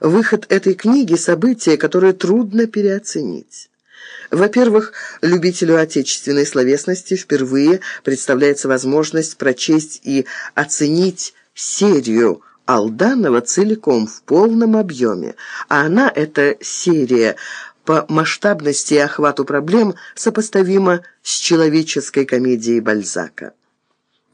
выход этой книги – событие, которое трудно переоценить. Во-первых, любителю отечественной словесности впервые представляется возможность прочесть и оценить серию Алданова целиком в полном объеме, а она, эта серия, по масштабности и охвату проблем сопоставима с человеческой комедией Бальзака.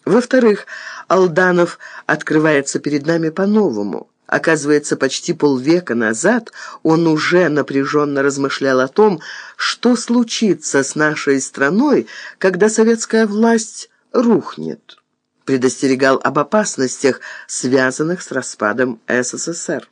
Во-вторых, Алданов открывается перед нами по-новому. Оказывается, почти полвека назад он уже напряженно размышлял о том, что случится с нашей страной, когда советская власть рухнет. Предостерегал об опасностях, связанных с распадом СССР.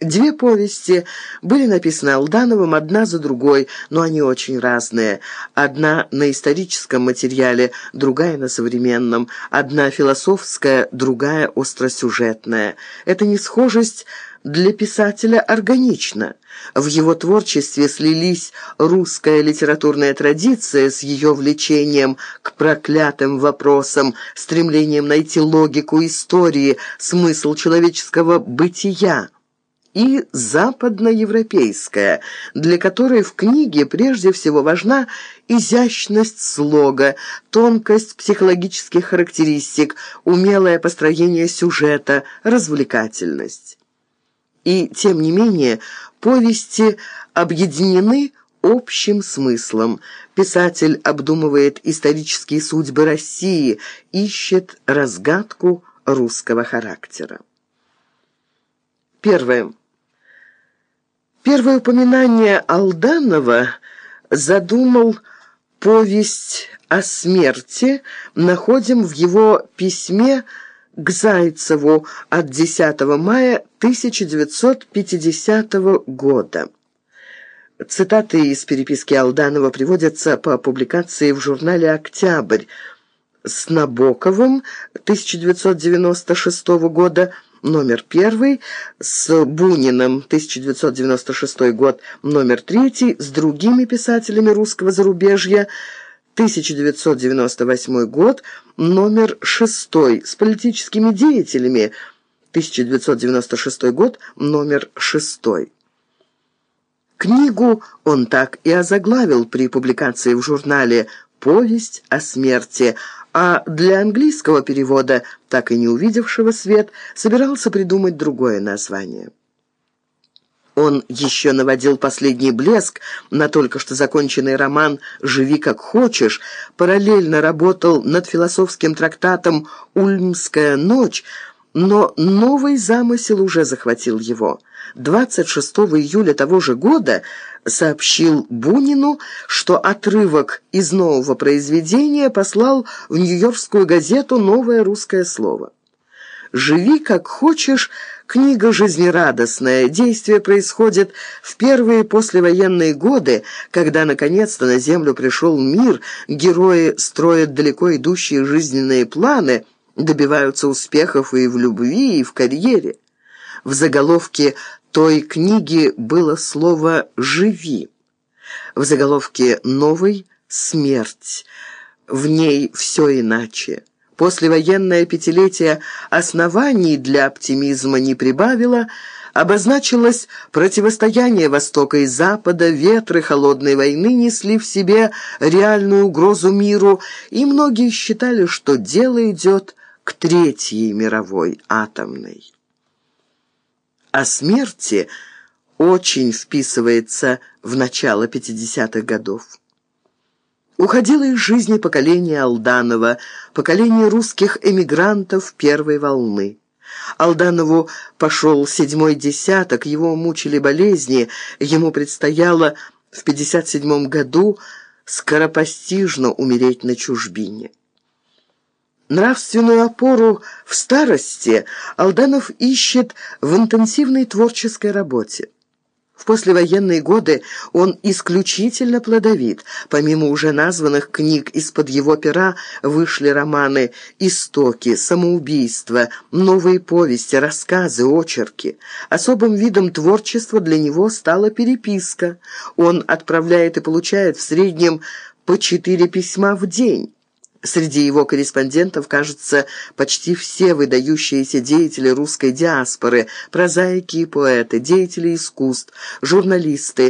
Две повести были написаны Алдановым одна за другой, но они очень разные. Одна на историческом материале, другая на современном. Одна философская, другая остросюжетная. Эта несхожесть для писателя органична. В его творчестве слились русская литературная традиция с ее влечением к проклятым вопросам, стремлением найти логику истории, смысл человеческого бытия и западноевропейская, для которой в книге прежде всего важна изящность слога, тонкость психологических характеристик, умелое построение сюжета, развлекательность. И, тем не менее, повести объединены общим смыслом. Писатель обдумывает исторические судьбы России, ищет разгадку русского характера. Первое. Первое упоминание Алданова задумал повесть о смерти, находим в его письме к Зайцеву от 10 мая 1950 года. Цитаты из переписки Алданова приводятся по публикации в журнале «Октябрь» с Набоковым 1996 года, номер первый, с Буниным, 1996 год, номер третий, с другими писателями русского зарубежья, 1998 год, номер шестой, с политическими деятелями, 1996 год, номер шестой. Книгу он так и озаглавил при публикации в журнале «Повесть о смерти», а для английского перевода, так и не увидевшего свет, собирался придумать другое название. Он еще наводил последний блеск на только что законченный роман «Живи как хочешь», параллельно работал над философским трактатом «Ульмская ночь», но новый замысел уже захватил его. 26 июля того же года сообщил Бунину, что отрывок из нового произведения послал в нью-йоркскую газету «Новое русское слово». «Живи как хочешь» Книга жизнерадостная. Действие происходит в первые послевоенные годы, когда наконец-то на Землю пришел мир, герои строят далеко идущие жизненные планы, добиваются успехов и в любви, и в карьере. В заголовке той книги было слово «живи». В заголовке «новый» — «смерть». В ней все иначе. Послевоенное пятилетие оснований для оптимизма не прибавило, обозначилось противостояние Востока и Запада, ветры холодной войны несли в себе реальную угрозу миру, и многие считали, что дело идет к Третьей мировой атомной о смерти очень вписывается в начало 50-х годов. Уходило из жизни поколение Алданова, поколение русских эмигрантов первой волны. Алданову пошел седьмой десяток, его мучили болезни, ему предстояло в 57 году скоропостижно умереть на чужбине. Нравственную опору в старости Алданов ищет в интенсивной творческой работе. В послевоенные годы он исключительно плодовит. Помимо уже названных книг из-под его пера вышли романы «Истоки», «Самоубийство», «Новые повести», рассказы, очерки. Особым видом творчества для него стала переписка. Он отправляет и получает в среднем по четыре письма в день. Среди его корреспондентов, кажется, почти все выдающиеся деятели русской диаспоры, прозаики и поэты, деятели искусств, журналисты,